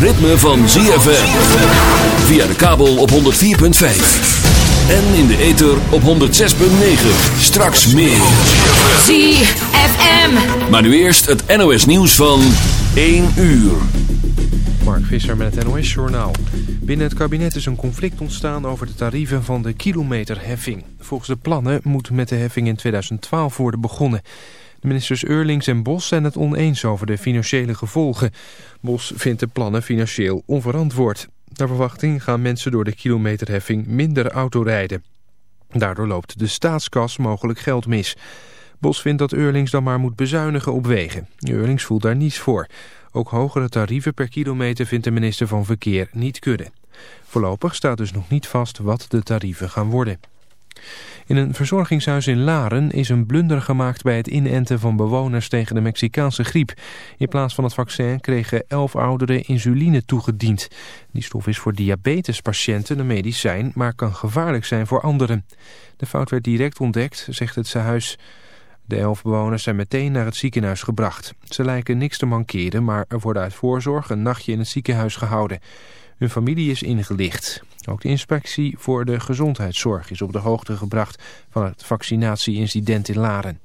ritme van ZFM. Via de kabel op 104.5. En in de ether op 106.9. Straks meer. ZFM. Maar nu eerst het NOS nieuws van 1 uur. Mark Visser met het NOS Journaal. Binnen het kabinet is een conflict ontstaan over de tarieven van de kilometerheffing. Volgens de plannen moet met de heffing in 2012 worden begonnen. Ministers Eurlings en Bos zijn het oneens over de financiële gevolgen. Bos vindt de plannen financieel onverantwoord. Naar verwachting gaan mensen door de kilometerheffing minder autorijden. Daardoor loopt de staatskas mogelijk geld mis. Bos vindt dat Eurlings dan maar moet bezuinigen op wegen. Eurlings voelt daar niets voor. Ook hogere tarieven per kilometer vindt de minister van Verkeer niet kunnen. Voorlopig staat dus nog niet vast wat de tarieven gaan worden. In een verzorgingshuis in Laren is een blunder gemaakt bij het inenten van bewoners tegen de Mexicaanse griep. In plaats van het vaccin kregen elf ouderen insuline toegediend. Die stof is voor diabetespatiënten een medicijn, maar kan gevaarlijk zijn voor anderen. De fout werd direct ontdekt, zegt het huis. De elf bewoners zijn meteen naar het ziekenhuis gebracht. Ze lijken niks te mankeren, maar er wordt uit voorzorg een nachtje in het ziekenhuis gehouden. Hun familie is ingelicht. Ook de inspectie voor de gezondheidszorg is op de hoogte gebracht van het vaccinatieincident in Laren.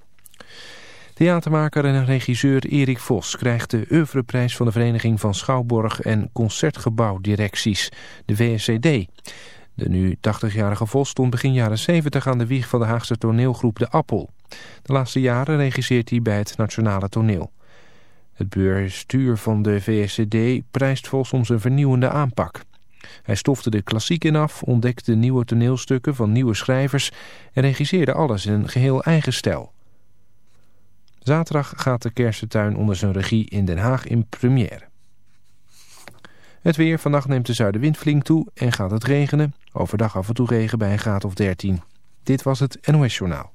Theatermaker en regisseur Erik Vos krijgt de oeuvreprijs van de Vereniging van Schouwborg en Concertgebouwdirecties, de VSCD. De nu 80-jarige Vos stond begin jaren 70 aan de wieg van de Haagse toneelgroep De Appel. De laatste jaren regisseert hij bij het Nationale Toneel. Het bestuur van de VSCD prijst Vos om zijn vernieuwende aanpak. Hij stofte de klassieken af, ontdekte nieuwe toneelstukken van nieuwe schrijvers... en regisseerde alles in een geheel eigen stijl. Zaterdag gaat de Kersentuin onder zijn regie in Den Haag in première. Het weer, vannacht neemt de zuidenwind flink toe en gaat het regenen. Overdag af en toe regen bij een graad of 13. Dit was het NOS Journaal.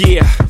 Yeah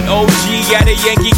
With OG at a Yankee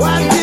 Why?